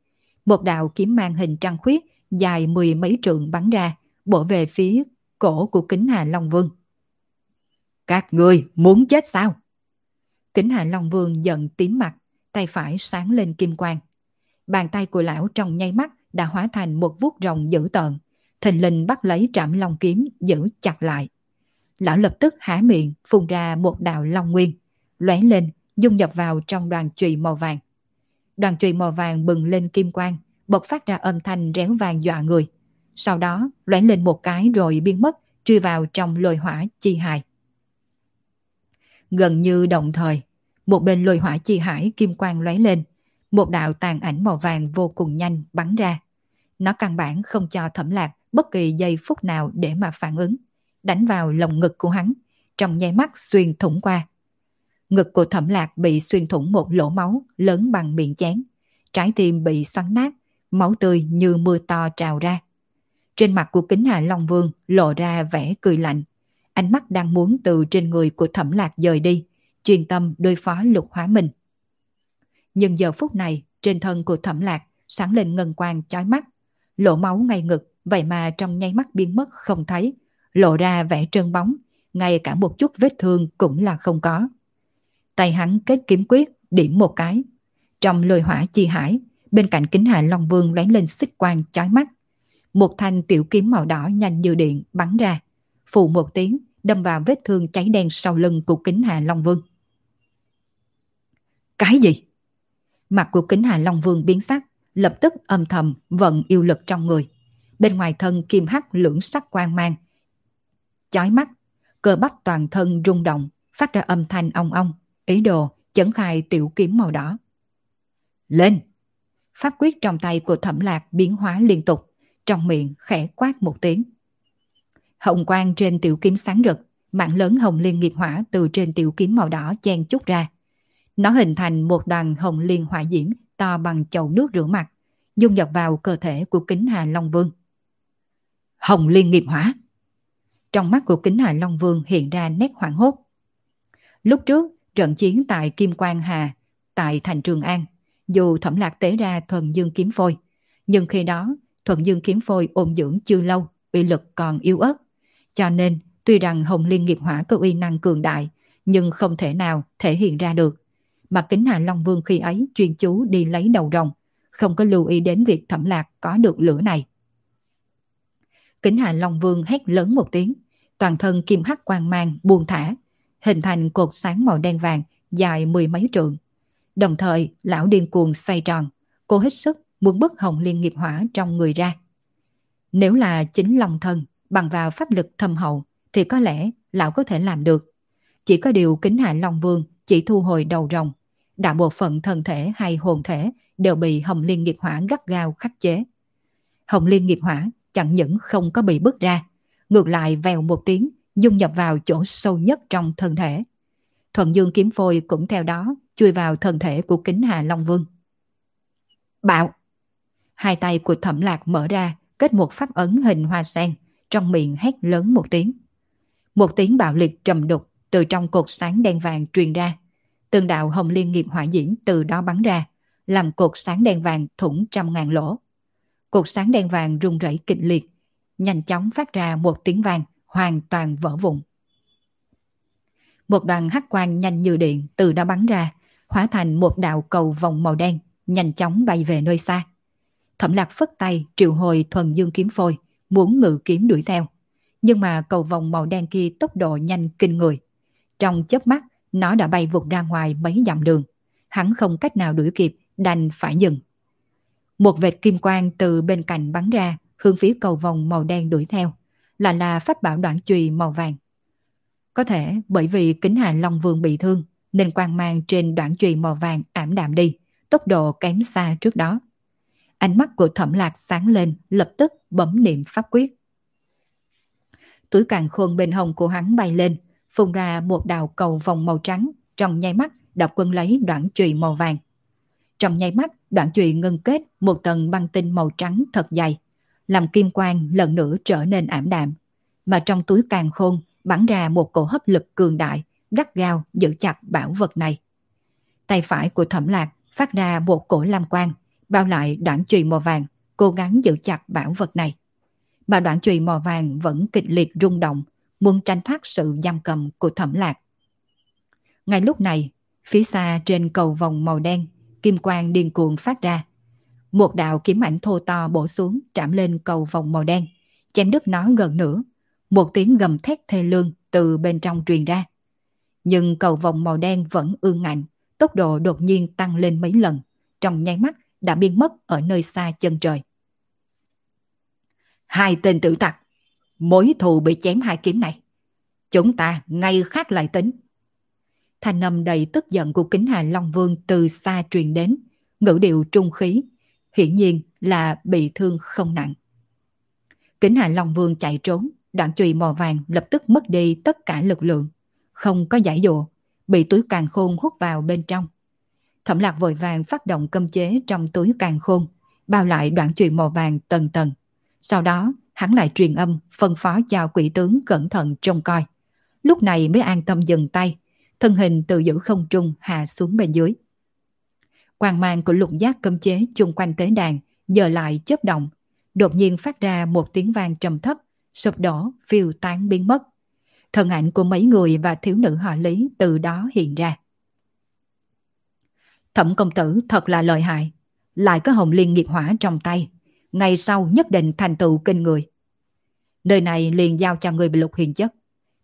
Một đạo kiếm mang hình trăng khuyết dài mười mấy trượng bắn ra, bổ về phía cổ của kính Hà Long Vương. Các người muốn chết sao? Kính Hà Long Vương giận tím mặt, tay phải sáng lên kim quang. Bàn tay của lão trong nháy mắt đã hóa thành một vuốt rồng dữ tợn. Thình linh bắt lấy trảm long kiếm giữ chặt lại lão lập tức há miệng phun ra một đạo long nguyên, lóe lên, dung nhập vào trong đoàn chùy màu vàng. Đoàn chùy màu vàng bừng lên kim quang, bộc phát ra âm thanh réo vàng dọa người. Sau đó lóe lên một cái rồi biến mất, truy vào trong lôi hỏa chi hài. Gần như đồng thời, một bên lôi hỏa chi hải kim quang lóe lên, một đạo tàn ảnh màu vàng vô cùng nhanh bắn ra. Nó căn bản không cho thẩm lạc bất kỳ giây phút nào để mà phản ứng đánh vào lồng ngực của hắn, trong nháy mắt xuyên thủng qua. Ngực của thẩm lạc bị xuyên thủng một lỗ máu lớn bằng miệng chén. Trái tim bị xoắn nát, máu tươi như mưa to trào ra. Trên mặt của kính Hà Long Vương lộ ra vẻ cười lạnh. Ánh mắt đang muốn từ trên người của thẩm lạc dời đi, chuyên tâm đối phó lục hóa mình. Nhưng giờ phút này, trên thân của thẩm lạc sáng lên ngân quang chói mắt. Lỗ máu ngay ngực, vậy mà trong nháy mắt biến mất không thấy, lộ ra vẻ trơn bóng, ngay cả một chút vết thương cũng là không có. Tay hắn kết kiếm quyết, điểm một cái. Trong lôi hỏa chi hải, bên cạnh kính hạ Long Vương lóe lên xích quang chói mắt. Một thanh tiểu kiếm màu đỏ nhanh như điện bắn ra, phụ một tiếng đâm vào vết thương cháy đen sau lưng của kính hạ Long Vương. Cái gì? Mặt của kính hạ Long Vương biến sắc, lập tức âm thầm vận yêu lực trong người. Bên ngoài thân kim hắc lưỡng sắc quang mang, chói mắt, cơ bắp toàn thân rung động, phát ra âm thanh ong ong, ý đồ chấn khai tiểu kiếm màu đỏ. Lên! Pháp quyết trong tay của thẩm lạc biến hóa liên tục, trong miệng khẽ quát một tiếng. Hồng quang trên tiểu kiếm sáng rực, mạng lớn hồng liên nghiệp hỏa từ trên tiểu kiếm màu đỏ chen chút ra. Nó hình thành một đoàn hồng liên hỏa diễm to bằng chậu nước rửa mặt, dung nhập vào cơ thể của kính Hà Long Vương. Hồng liên nghiệp hỏa! Trong mắt của kính Hà Long Vương hiện ra nét hoảng hốt. Lúc trước, trận chiến tại Kim Quang Hà, tại thành Trường An, dù thẩm lạc tế ra thuần dương kiếm phôi, nhưng khi đó thuần dương kiếm phôi ôn dưỡng chưa lâu, uy lực còn yếu ớt. Cho nên, tuy rằng Hồng Liên nghiệp hỏa có uy năng cường đại, nhưng không thể nào thể hiện ra được. Mà kính Hà Long Vương khi ấy chuyên chú đi lấy đầu rồng, không có lưu ý đến việc thẩm lạc có được lửa này. Kính hạ Long Vương hét lớn một tiếng, toàn thân kim hắc quang mang buông thả, hình thành cột sáng màu đen vàng dài mười mấy trượng. Đồng thời, lão điên cuồng xoay tròn, cô hết sức muốn bức hồng liên nghiệp hỏa trong người ra. Nếu là chính lòng thân, bằng vào pháp lực thâm hậu, thì có lẽ lão có thể làm được. Chỉ có điều kính hạ Long Vương chỉ thu hồi đầu rồng. Đại bộ phận thân thể hay hồn thể đều bị hồng liên nghiệp hỏa gắt gao khắc chế. Hồng liên nghiệp hỏa chẳng những không có bị bứt ra, ngược lại vèo một tiếng, dung nhập vào chỗ sâu nhất trong thân thể. Thuận dương kiếm phôi cũng theo đó chui vào thân thể của kính Hà Long Vương. Bạo! Hai tay của thẩm lạc mở ra, kết một pháp ấn hình hoa sen, trong miệng hét lớn một tiếng. Một tiếng bạo liệt trầm đục từ trong cột sáng đen vàng truyền ra. Từng đạo hồng liên nghiệp hỏa diễm từ đó bắn ra, làm cột sáng đen vàng thủng trăm ngàn lỗ. Cột sáng đen vàng rung rẩy kịch liệt, nhanh chóng phát ra một tiếng vang, hoàn toàn vỡ vụn. Một đoàn hắc quang nhanh như điện từ đó bắn ra, hóa thành một đạo cầu vòng màu đen, nhanh chóng bay về nơi xa. Thẩm lạc phất tay triệu hồi thuần dương kiếm phôi, muốn ngự kiếm đuổi theo. Nhưng mà cầu vòng màu đen kia tốc độ nhanh kinh người. Trong chớp mắt, nó đã bay vụt ra ngoài mấy dặm đường. Hắn không cách nào đuổi kịp, đành phải dừng. Một vệt kim quang từ bên cạnh bắn ra, hướng phía cầu vòng màu đen đuổi theo, là là pháp bảo đoạn chùy màu vàng. Có thể bởi vì kính hà Long Vương bị thương, nên quang mang trên đoạn chùy màu vàng ảm đạm đi, tốc độ kém xa trước đó. Ánh mắt của thẩm lạc sáng lên, lập tức bấm niệm pháp quyết. Túi càng khôn bên hông của hắn bay lên, phun ra một đào cầu vòng màu trắng, trong nháy mắt đã quân lấy đoạn chùy màu vàng. Trong nháy mắt, đoạn chuyện ngưng kết một tầng băng tinh màu trắng thật dày, làm kim quang lần nữa trở nên ảm đạm. Mà trong túi càng khôn bắn ra một cổ hấp lực cường đại, gắt gao giữ chặt bảo vật này. Tay phải của thẩm lạc phát ra một cổ lam quang, bao lại đoạn chùy màu vàng, cố gắng giữ chặt bảo vật này. Mà đoạn chùy màu vàng vẫn kịch liệt rung động, muốn tranh thoát sự giam cầm của thẩm lạc. Ngay lúc này, phía xa trên cầu vòng màu đen, kim quang điên cuồng phát ra. Một đạo kiếm ảnh thô to bổ xuống chạm lên cầu vòng màu đen, chém đứt nó gần nửa. Một tiếng gầm thét thê lương từ bên trong truyền ra. Nhưng cầu vòng màu đen vẫn ương ngạnh, tốc độ đột nhiên tăng lên mấy lần, trong nháy mắt đã biến mất ở nơi xa chân trời. Hai tên tử tặc, mối thù bị chém hai kiếm này. Chúng ta ngay khác lại tính. Thanh âm đầy tức giận của kính hà Long Vương từ xa truyền đến, ngữ điệu trung khí, hiển nhiên là bị thương không nặng. Kính hà Long Vương chạy trốn, đoạn chùy màu vàng lập tức mất đi tất cả lực lượng, không có giải dụa, bị túi càng khôn hút vào bên trong. Thẩm lạc vội vàng phát động cơm chế trong túi càng khôn, bao lại đoạn chùy màu vàng tầng tầng. Sau đó, hắn lại truyền âm, phân phó cho quỷ tướng cẩn thận trông coi. Lúc này mới an tâm dừng tay, thân hình từ giữ không trung hạ xuống bên dưới. Quang mang của lục giác cấm chế chung quanh tế đàn giờ lại chớp động, đột nhiên phát ra một tiếng vang trầm thấp, sụp đổ, phiêu tán biến mất. Thân ảnh của mấy người và thiếu nữ họ lý từ đó hiện ra. Thẩm công tử thật là lợi hại, lại có hồng liên nghiệp hỏa trong tay, ngày sau nhất định thành tựu kinh người. Nơi này liền giao cho người bị lục hiền chất.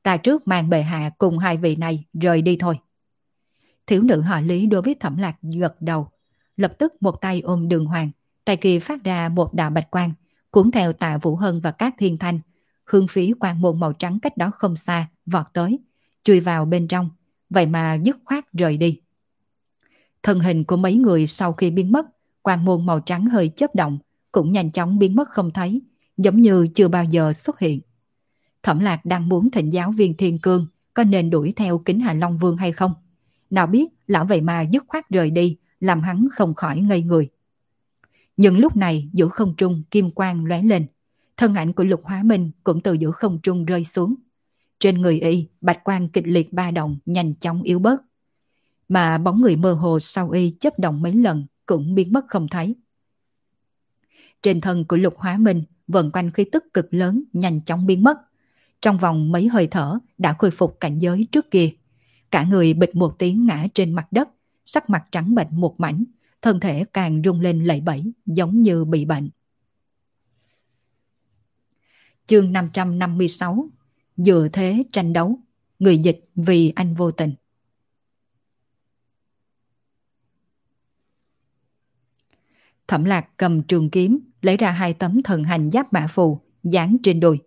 Ta trước mang bệ hạ cùng hai vị này rời đi thôi. Thiếu nữ họ lý đối với thẩm lạc gật đầu. Lập tức một tay ôm đường hoàng, tay kia phát ra một đạo bạch quang, cuốn theo tạ Vũ Hân và các thiên thanh, hương phí quan môn màu trắng cách đó không xa, vọt tới, chui vào bên trong, vậy mà dứt khoát rời đi. Thân hình của mấy người sau khi biến mất, quan môn màu trắng hơi chớp động, cũng nhanh chóng biến mất không thấy, giống như chưa bao giờ xuất hiện. Thẩm Lạc đang muốn thịnh giáo viên Thiên Cương có nên đuổi theo kính Hà Long Vương hay không? Nào biết lão vậy mà dứt khoát rời đi, làm hắn không khỏi ngây người. Nhưng lúc này giữa không trung kim quang lóe lên, thân ảnh của Lục Hóa Minh cũng từ giữa không trung rơi xuống. Trên người y, bạch quang kịch liệt ba động nhanh chóng yếu bớt. Mà bóng người mơ hồ sau y chấp động mấy lần cũng biến mất không thấy. Trên thân của Lục Hóa Minh vần quanh khí tức cực lớn nhanh chóng biến mất. Trong vòng mấy hơi thở đã khôi phục cảnh giới trước kia. Cả người bịch một tiếng ngã trên mặt đất, sắc mặt trắng bệnh một mảnh, thân thể càng rung lên lẩy bẩy giống như bị bệnh. Chương 556 Dựa thế tranh đấu Người dịch vì anh vô tình Thẩm lạc cầm trường kiếm lấy ra hai tấm thần hành giáp mã phù dán trên đùi.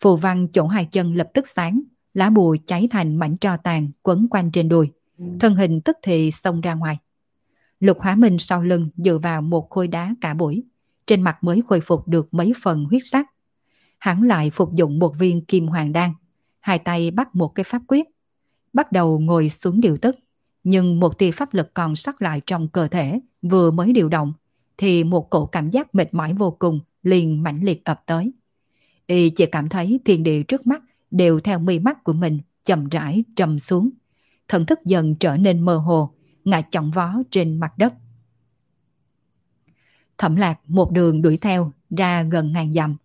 Phù văn chỗ hai chân lập tức sáng, lá bùa cháy thành mảnh tro tàn quấn quanh trên đùi. Thân hình tức thì xông ra ngoài. Lục Hóa Minh sau lưng dựa vào một khối đá cả buổi, trên mặt mới khôi phục được mấy phần huyết sắc. Hắn lại phục dụng một viên kim hoàng đan, hai tay bắt một cái pháp quyết, bắt đầu ngồi xuống điều tức, nhưng một tia pháp lực còn sót lại trong cơ thể vừa mới điều động, thì một cổ cảm giác mệt mỏi vô cùng liền mãnh liệt ập tới. Y chỉ cảm thấy thiên địa trước mắt đều theo mi mắt của mình chậm rãi trầm xuống. Thần thức dần trở nên mơ hồ, ngã chỏng vó trên mặt đất. Thẩm lạc một đường đuổi theo ra gần ngàn dặm,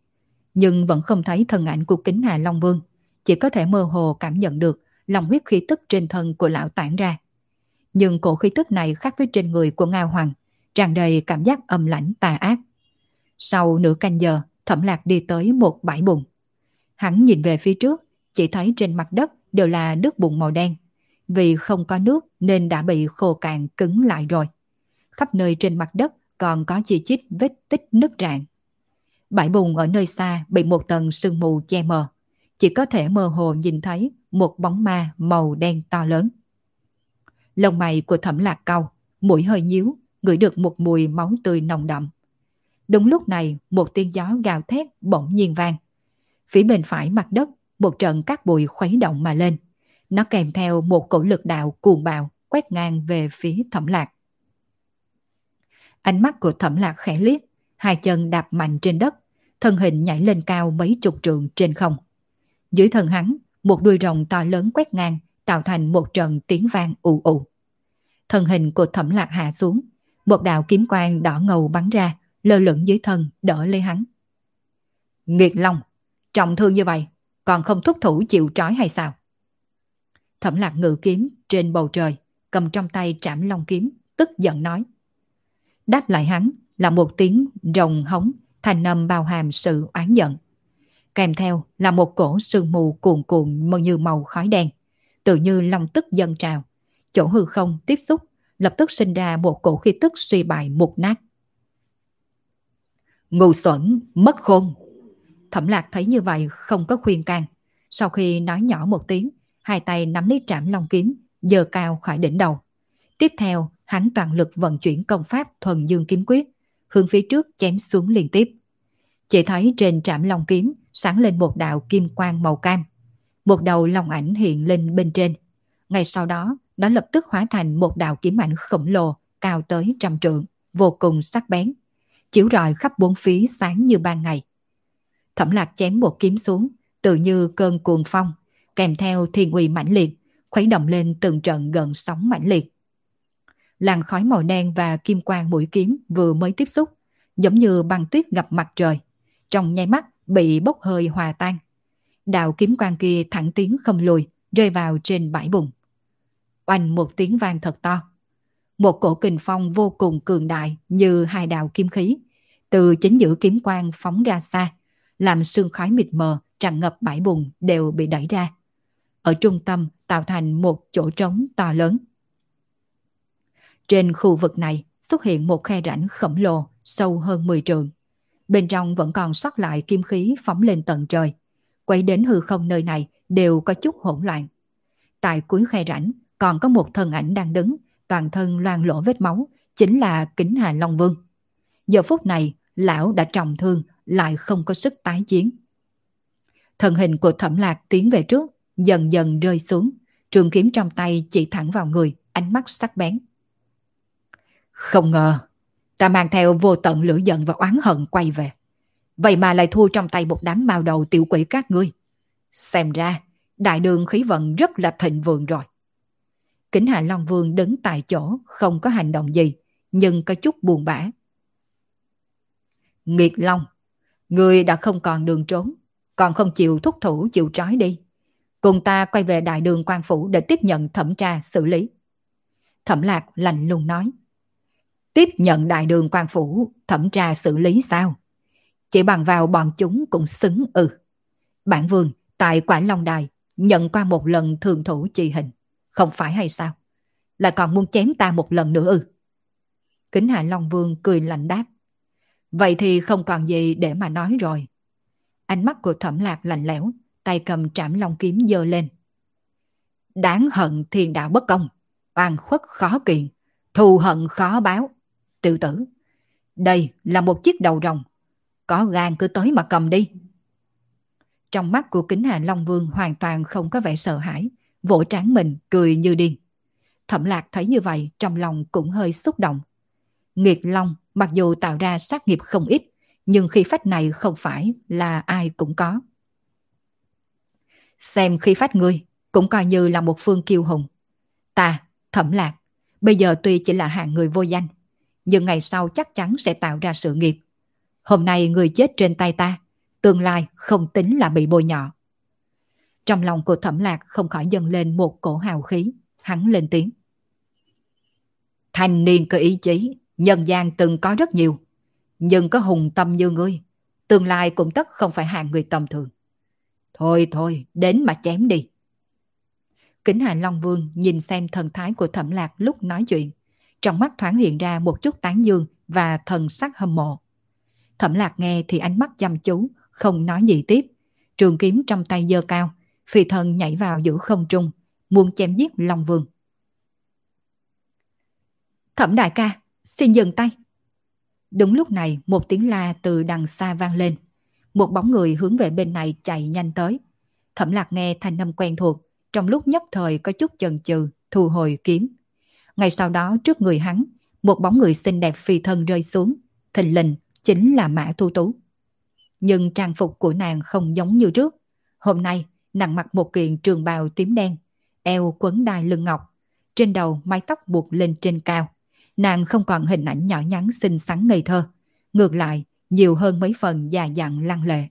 nhưng vẫn không thấy thân ảnh của kính Hà Long Vương, chỉ có thể mơ hồ cảm nhận được lòng huyết khí tức trên thân của lão tản ra. Nhưng cổ khí tức này khác với trên người của Ngao Hoàng, tràn đầy cảm giác âm lãnh tà ác. Sau nửa canh giờ, Thẩm Lạc đi tới một bãi bùn. Hắn nhìn về phía trước, chỉ thấy trên mặt đất đều là nước bùn màu đen. Vì không có nước nên đã bị khô cạn cứng lại rồi. Khắp nơi trên mặt đất còn có chi chít vết tích nứt rạn. Bãi bùn ở nơi xa bị một tầng sương mù che mờ. Chỉ có thể mơ hồ nhìn thấy một bóng ma màu đen to lớn. Lông mày của thẩm lạc cau, mũi hơi nhíu, ngửi được một mùi máu tươi nồng đậm. Đúng lúc này, một tiếng gió gào thét bỗng nhiên vang. Phía bên phải mặt đất, một trận cát bụi khuấy động mà lên. Nó kèm theo một cổ lực đạo cuồng bạo quét ngang về phía thẩm lạc. Ánh mắt của thẩm lạc khẽ liếc, hai chân đạp mạnh trên đất, thân hình nhảy lên cao mấy chục trượng trên không. Dưới thân hắn, một đuôi rồng to lớn quét ngang, tạo thành một trận tiếng vang ù ù. Thân hình của thẩm lạc hạ xuống, một đạo kiếm quang đỏ ngầu bắn ra, lơ lửng dưới thân đỡ lấy hắn. Nghiệt Long, trọng thương như vậy, còn không thúc thủ chịu trói hay sao? Thẩm lạc ngự kiếm trên bầu trời, cầm trong tay trảm long kiếm, tức giận nói. Đáp lại hắn là một tiếng rồng hống, thành âm bao hàm sự oán giận. Kèm theo là một cổ sương mù cuồn cuộn như màu khói đen, tự như long tức dân trào. Chỗ hư không tiếp xúc, lập tức sinh ra một cổ khí tức suy bại mục nát. Ngu xuẩn, mất khôn. Thẩm lạc thấy như vậy không có khuyên can. Sau khi nói nhỏ một tiếng, hai tay nắm lấy trảm long kiếm, giơ cao khỏi đỉnh đầu. Tiếp theo, hắn toàn lực vận chuyển công pháp thuần dương kiếm quyết, hướng phía trước chém xuống liên tiếp. Chỉ thấy trên trảm long kiếm sáng lên một đạo kim quang màu cam. Một đầu long ảnh hiện lên bên trên. Ngay sau đó, nó lập tức hóa thành một đạo kiếm ảnh khổng lồ cao tới trăm trượng, vô cùng sắc bén chiếu rọi khắp bốn phía sáng như ban ngày. Thẩm lạc chém một kiếm xuống, tự như cơn cuồng phong, kèm theo thiên uy mãnh liệt, khuấy động lên từng trận gần sóng mãnh liệt. Làn khói màu đen và kim quang mũi kiếm vừa mới tiếp xúc, giống như băng tuyết gặp mặt trời, trong nháy mắt bị bốc hơi hòa tan. Đạo kiếm quang kia thẳng tiến không lùi, rơi vào trên bãi bùn. Oanh một tiếng vang thật to. Một cổ kình phong vô cùng cường đại như hai đạo kim khí, từ chính giữa kiếm quang phóng ra xa, làm sương khói mịt mờ tràn ngập bãi bùn đều bị đẩy ra. Ở trung tâm tạo thành một chỗ trống to lớn. Trên khu vực này xuất hiện một khe rãnh khổng lồ sâu hơn 10 trường. Bên trong vẫn còn sót lại kim khí phóng lên tận trời. Quay đến hư không nơi này đều có chút hỗn loạn. Tại cuối khe rãnh còn có một thân ảnh đang đứng, toàn thân loang lỗ vết máu, chính là Kính Hà Long Vương. Giờ phút này, lão đã trọng thương, lại không có sức tái chiến. Thần hình của thẩm lạc tiến về trước, dần dần rơi xuống, trường kiếm trong tay chỉ thẳng vào người, ánh mắt sắc bén. Không ngờ, ta mang theo vô tận lửa giận và oán hận quay về. Vậy mà lại thua trong tay một đám mao đầu tiểu quỷ các ngươi. Xem ra, đại đường khí vận rất là thịnh vượng rồi. Kính Hạ Long Vương đứng tại chỗ, không có hành động gì, nhưng có chút buồn bã. Nghiệt Long, người đã không còn đường trốn, còn không chịu thúc thủ chịu trói đi. Cùng ta quay về đại đường quan phủ để tiếp nhận thẩm tra xử lý. Thẩm lạc lạnh lùng nói. Tiếp nhận đại đường quan phủ, thẩm tra xử lý sao? Chỉ bằng vào bọn chúng cũng xứng ừ. Bản vương tại Quảng Long Đài nhận qua một lần thường thủ trì hình. Không phải hay sao? Là còn muốn chém ta một lần nữa ư? Kính Hạ Long Vương cười lạnh đáp. Vậy thì không còn gì để mà nói rồi. Ánh mắt của thẩm lạc lạnh lẽo, tay cầm trảm long kiếm dơ lên. Đáng hận thiên đạo bất công, oan khuất khó kiện, thù hận khó báo. Tự tử, đây là một chiếc đầu rồng, có gan cứ tới mà cầm đi. Trong mắt của kính Hà Long Vương hoàn toàn không có vẻ sợ hãi, vỗ trán mình cười như điên. Thẩm lạc thấy như vậy trong lòng cũng hơi xúc động. Nghiệt Long mặc dù tạo ra sát nghiệp không ít, nhưng khí phách này không phải là ai cũng có. Xem khí phách ngươi cũng coi như là một phương kiêu hùng. Ta, thẩm lạc, bây giờ tuy chỉ là hạng người vô danh, nhưng ngày sau chắc chắn sẽ tạo ra sự nghiệp. Hôm nay người chết trên tay ta, tương lai không tính là bị bôi nhọ. Trong lòng của thẩm lạc không khỏi dâng lên một cổ hào khí, hắn lên tiếng. Thanh niên có ý chí, nhân gian từng có rất nhiều, nhưng có hùng tâm như ngươi, tương lai cũng tất không phải hạng người tầm thường. Thôi thôi, đến mà chém đi. Kính Hà Long Vương nhìn xem thần thái của thẩm lạc lúc nói chuyện. Trong mắt thoáng hiện ra một chút tán dương và thần sắc hâm mộ. Thẩm lạc nghe thì ánh mắt chăm chú, không nói gì tiếp. Trường kiếm trong tay giơ cao, phi thần nhảy vào giữa không trung, muốn chém giết Long Vương. Thẩm đại ca, xin dừng tay. Đúng lúc này một tiếng la từ đằng xa vang lên. Một bóng người hướng về bên này chạy nhanh tới. Thẩm lạc nghe thanh âm quen thuộc, trong lúc nhất thời có chút chần chừ, thu hồi kiếm. Ngay sau đó trước người hắn, một bóng người xinh đẹp phi thân rơi xuống, thình lình chính là Mã Thu Tú. Nhưng trang phục của nàng không giống như trước. Hôm nay, nàng mặc một kiện trường bào tím đen, eo quấn đai lưng ngọc, trên đầu mái tóc buộc lên trên cao. Nàng không còn hình ảnh nhỏ nhắn xinh xắn ngây thơ. Ngược lại, nhiều hơn mấy phần già dặn lăng lệ.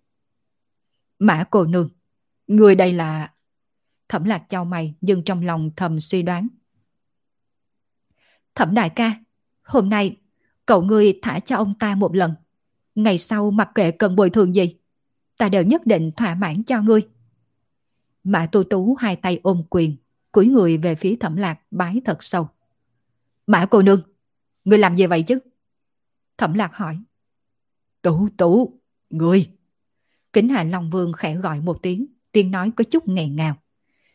Mã cô nương, người đây là... Thẩm lạc trao mày nhưng trong lòng thầm suy đoán. Thẩm đại ca, hôm nay cậu ngươi thả cho ông ta một lần. Ngày sau mặc kệ cần bồi thường gì, ta đều nhất định thỏa mãn cho ngươi. Mã tu tú hai tay ôm quyền, cúi người về phía thẩm lạc bái thật sâu. Mã cô nương, ngươi làm gì vậy chứ? Thẩm lạc hỏi. Tú tú, ngươi. Kính Hà Long Vương khẽ gọi một tiếng, tiếng nói có chút nghẹn ngào.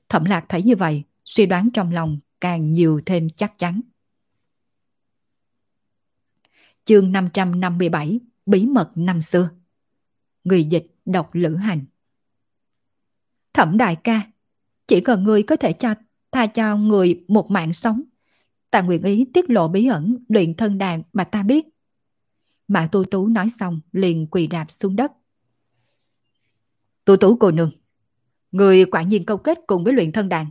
Thẩm lạc thấy như vậy, suy đoán trong lòng càng nhiều thêm chắc chắn. Chương 557 Bí mật năm xưa Người dịch đọc lữ hành Thẩm đại ca, chỉ cần người có thể cho tha cho người một mạng sống, ta nguyện ý tiết lộ bí ẩn luyện thân đàn mà ta biết. Mã Tu Tú nói xong liền quỳ rạp xuống đất. Tu Tú cô nương, người quả nhiên câu kết cùng với luyện thân đàn.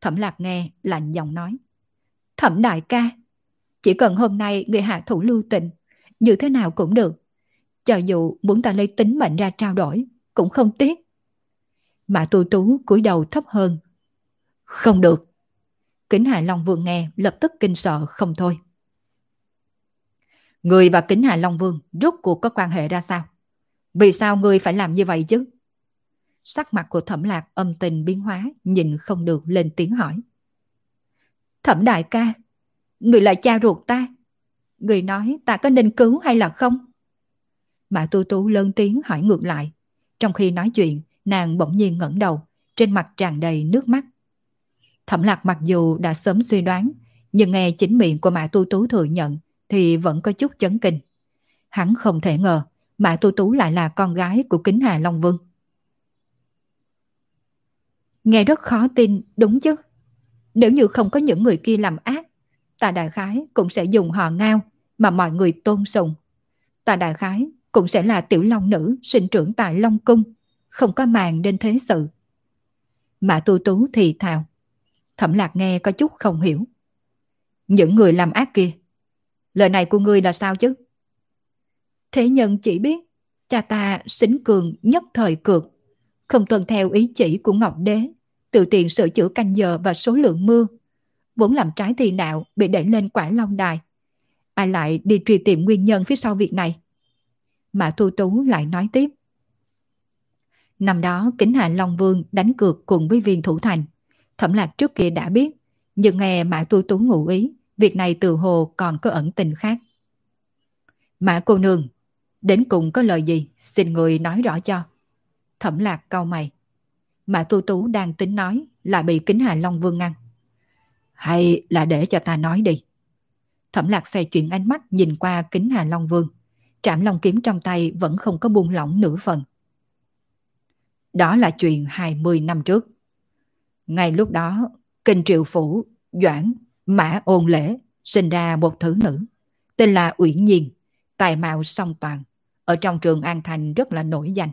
Thẩm Lạc nghe lạnh giọng nói. Thẩm đại ca, chỉ cần hôm nay người hạ thủ lưu tình, như thế nào cũng được. Cho dù muốn ta lấy tính mệnh ra trao đổi, cũng không tiếc. Mã tu tú cúi đầu thấp hơn. Không được. Kính Hà Long Vương nghe lập tức kinh sợ không thôi. Người và Kính Hà Long Vương rốt cuộc có quan hệ ra sao? Vì sao người phải làm như vậy chứ? Sắc mặt của thẩm lạc âm tình biến hóa, nhìn không được lên tiếng hỏi. Thẩm đại ca, người là cha ruột ta. Người nói ta có nên cứu hay là không? Mã tu tú lớn tiếng hỏi ngược lại. Trong khi nói chuyện, nàng bỗng nhiên ngẩng đầu, trên mặt tràn đầy nước mắt. Thẩm lạc mặc dù đã sớm suy đoán, nhưng nghe chính miệng của Mã Tu Tú thừa nhận thì vẫn có chút chấn kinh. Hắn không thể ngờ Mã Tu Tú lại là con gái của Kính Hà Long Vương. Nghe rất khó tin, đúng chứ? Nếu như không có những người kia làm ác, tà đại khái cũng sẽ dùng họ ngao mà mọi người tôn sùng. Tà đại khái cũng sẽ là tiểu long nữ sinh trưởng tại Long Cung, không có màng đến thế sự. Mã tu tú thì thào. Thẩm lạc nghe có chút không hiểu. Những người làm ác kia, lời này của ngươi là sao chứ? Thế nhân chỉ biết cha ta xính cường nhất thời cược, không tuân theo ý chỉ của Ngọc Đế, tự tiện sửa chữa canh giờ và số lượng mưa, vốn làm trái thì đạo bị đẩy lên quả long đài. Ai lại đi truy tìm nguyên nhân phía sau việc này? Mà Thu Tú lại nói tiếp. Năm đó Kính Hạ Long Vương đánh cược cùng với viên thủ thành. Thẩm lạc trước kia đã biết, nhưng nghe Mã Tu Tú ngụ ý, việc này từ hồ còn có ẩn tình khác. Mã cô nương, đến cùng có lời gì, xin người nói rõ cho. Thẩm lạc cau mày. Mã Tu Tú đang tính nói, là bị Kính Hà Long Vương ngăn. Hay là để cho ta nói đi. Thẩm lạc xoay chuyển ánh mắt nhìn qua Kính Hà Long Vương. Trạm long kiếm trong tay vẫn không có buông lỏng nửa phần. Đó là chuyện 20 năm trước. Ngay lúc đó, kinh triệu phủ, doãn, mã ôn lễ sinh ra một thứ nữ. tên là Uyển Nhiên, tài mạo song toàn, ở trong trường An Thành rất là nổi danh.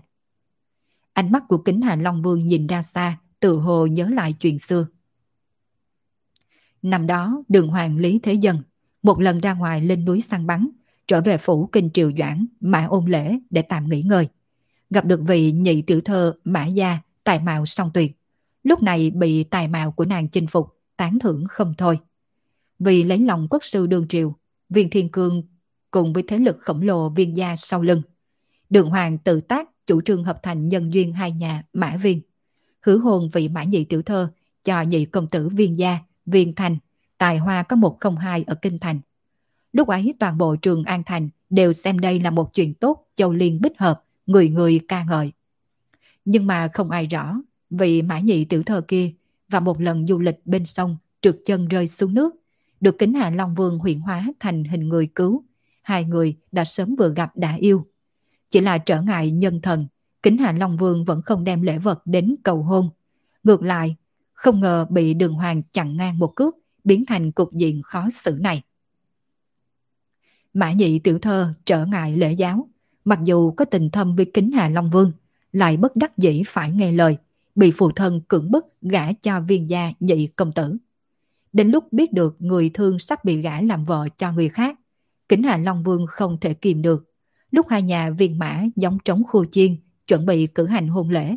Ánh mắt của kính Hà Long Vương nhìn ra xa, tự hồ nhớ lại chuyện xưa. Năm đó, đường hoàng Lý Thế Dân, một lần ra ngoài lên núi săn bắn, trở về phủ kinh triều doãn, mã ôn lễ để tạm nghỉ ngơi. Gặp được vị nhị tiểu thơ mã gia, tài mạo song tuyệt. Lúc này bị tài mạo của nàng chinh phục, tán thưởng không thôi. Vì lấy lòng quốc sư Đường triều, viên thiên cương cùng với thế lực khổng lồ viên gia sau lưng. Đường hoàng tự tác chủ trương hợp thành nhân duyên hai nhà mã viên. Hứa hôn vị mã nhị tiểu thơ cho nhị công tử viên gia, viên thành, tài hoa có một không hai ở kinh thành. Lúc ấy toàn bộ trường An Thành đều xem đây là một chuyện tốt châu liên bích hợp, người người ca ngợi. Nhưng mà không ai rõ vị mã nhị tiểu thơ kia và một lần du lịch bên sông trượt chân rơi xuống nước, được kính hạ Long Vương huyện hóa thành hình người cứu. Hai người đã sớm vừa gặp đã yêu. Chỉ là trở ngại nhân thần, kính hạ Long Vương vẫn không đem lễ vật đến cầu hôn. Ngược lại, không ngờ bị đường hoàng chặn ngang một cước, biến thành cục diện khó xử này. Mã nhị tiểu thơ trở ngại lễ giáo, mặc dù có tình thâm với kính Hà Long Vương, lại bất đắc dĩ phải nghe lời, bị phụ thân cưỡng bức gả cho viên gia nhị công tử. Đến lúc biết được người thương sắp bị gả làm vợ cho người khác, kính Hà Long Vương không thể kìm được. Lúc hai nhà viên mã giống trống khu chiên, chuẩn bị cử hành hôn lễ,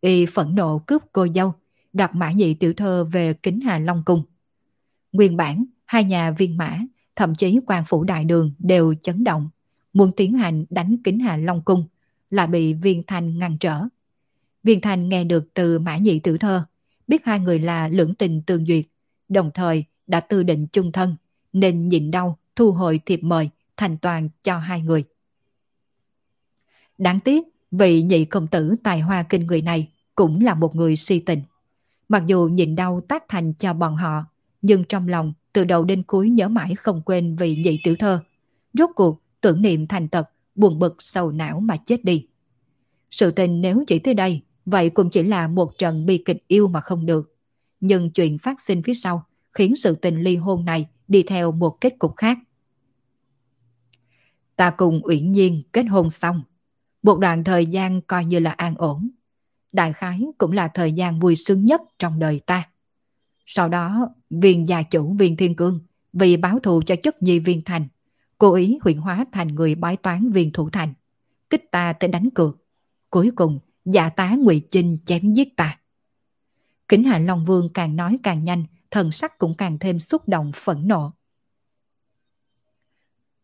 y phẫn nộ cướp cô dâu, đoạt mã nhị tiểu thơ về kính Hà Long Cung. Nguyên bản, hai nhà viên mã thậm chí quan phủ đại đường đều chấn động, muốn tiến hành đánh kính hà Long Cung, lại bị Viên Thanh ngăn trở. Viên Thanh nghe được từ Mã Nhị Tử Thơ, biết hai người là lưỡng tình tương duyệt, đồng thời đã tư định chung thân, nên nhịn đau thu hồi thiệp mời thành toàn cho hai người. Đáng tiếc, vị nhị công tử tài hoa kinh người này cũng là một người si tình. Mặc dù nhịn đau tác thành cho bọn họ, nhưng trong lòng từ đầu đến cuối nhớ mãi không quên vị nhị tiểu thơ. Rốt cuộc, tưởng niệm thành tật, buồn bực sầu não mà chết đi. Sự tình nếu chỉ tới đây, vậy cũng chỉ là một trận bi kịch yêu mà không được. Nhưng chuyện phát sinh phía sau khiến sự tình ly hôn này đi theo một kết cục khác. Ta cùng Uyển Nhiên kết hôn xong. Một đoạn thời gian coi như là an ổn. Đại khái cũng là thời gian vui sướng nhất trong đời ta. Sau đó, viên gia chủ viên thiên cương vì báo thù cho chất nhi viên thành, cố ý huyện hóa thành người bái toán viên thủ thành, kích ta tới đánh cược. Cuối cùng, giả tá ngụy Chinh chém giết ta. Kính Hạ Long Vương càng nói càng nhanh, thần sắc cũng càng thêm xúc động phẫn nộ.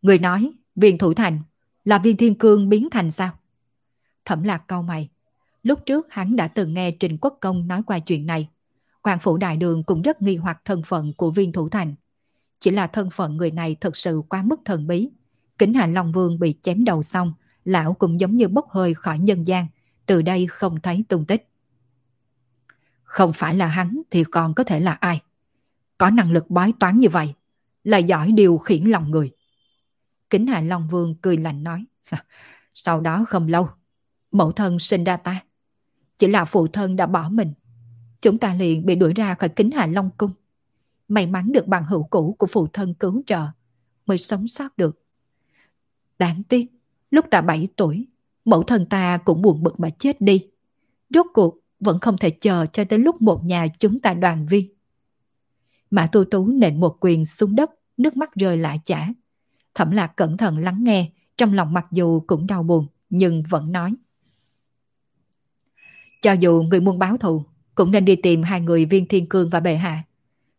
Người nói, viên thủ thành, là viên thiên cương biến thành sao? Thẩm lạc câu mày. Lúc trước hắn đã từng nghe Trình Quốc Công nói qua chuyện này, quan phủ đại đường cũng rất nghi hoặc thân phận của viên thủ thành. Chỉ là thân phận người này thật sự quá mức thần bí. Kính Hạ Long Vương bị chém đầu xong, lão cũng giống như bốc hơi khỏi nhân gian, từ đây không thấy tung tích. Không phải là hắn thì còn có thể là ai? Có năng lực bói toán như vậy, là giỏi điều khiển lòng người. Kính Hạ Long Vương cười lạnh nói, sau đó không lâu, mẫu thân sinh ra ta. Chỉ là phụ thân đã bỏ mình, chúng ta liền bị đuổi ra khỏi kính Hạ Long Cung. May mắn được bằng hữu cũ của phụ thân cứu trợ, mới sống sót được. Đáng tiếc, lúc ta 7 tuổi, mẫu thân ta cũng buồn bực mà chết đi. Rốt cuộc vẫn không thể chờ cho tới lúc một nhà chúng ta đoàn viên. Mã tu tú nện một quyền xuống đất, nước mắt rơi lại chả. Thẩm lạc cẩn thận lắng nghe, trong lòng mặc dù cũng đau buồn, nhưng vẫn nói. Cho dù người muốn báo thù, cũng nên đi tìm hai người viên thiên cương và bệ hạ.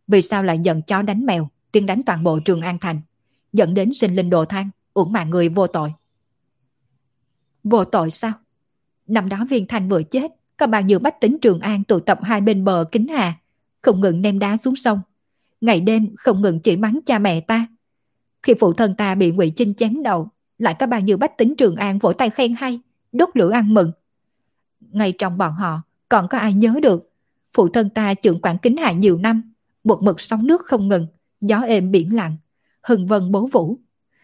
Vì sao lại giận chó đánh mèo, tiên đánh toàn bộ trường An Thành, dẫn đến sinh linh đồ thang, uổng mạng người vô tội. Vô tội sao? Năm đó viên thanh vừa chết, có bao nhiêu bách tính trường An tụ tập hai bên bờ kính hà, không ngừng ném đá xuống sông. Ngày đêm không ngừng chỉ mắng cha mẹ ta. Khi phụ thân ta bị ngụy Chinh chém đầu, lại có bao nhiêu bách tính trường An vỗ tay khen hay, đốt lửa ăn mừng. Ngay trong bọn họ, còn có ai nhớ được. Phụ thân ta trưởng quản kính hà nhiều năm, một mực sóng nước không ngừng, gió êm biển lặng, hừng vân bố vũ.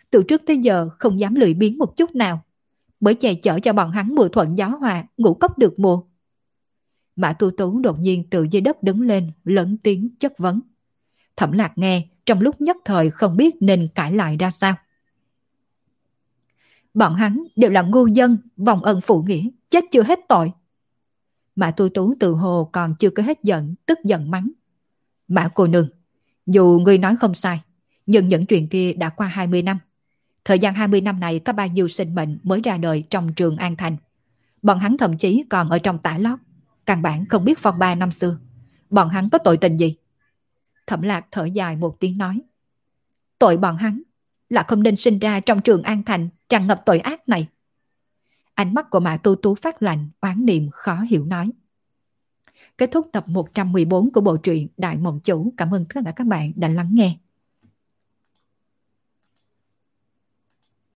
Từ trước tới giờ không dám lười biến một chút nào, bởi che chở cho bọn hắn mùa thuận gió hòa, ngủ cốc được mùa. Mã tu tú đột nhiên từ dưới đất đứng lên, lớn tiếng chất vấn. Thẩm lạc nghe, trong lúc nhất thời không biết nên cãi lại ra sao. Bọn hắn đều là ngu dân, vòng ân phụ nghĩa, chết chưa hết tội. Mã tu tú tự hồ còn chưa có hết giận, tức giận mắng. Mã cô nương, dù ngươi nói không sai, nhưng những chuyện kia đã qua 20 năm. Thời gian 20 năm này có bao nhiêu sinh mệnh mới ra đời trong trường An Thành. Bọn hắn thậm chí còn ở trong tả lót. Căn bản không biết phong ba năm xưa. Bọn hắn có tội tình gì? Thẩm lạc thở dài một tiếng nói. Tội bọn hắn là không nên sinh ra trong trường An Thành tràn ngập tội ác này. Ánh mắt của Mã Tu Tú phát lạnh, oán niệm khó hiểu nói. Kết thúc tập 114 của bộ truyện Đại Mộng Chủ. Cảm ơn tất cả các bạn đã lắng nghe.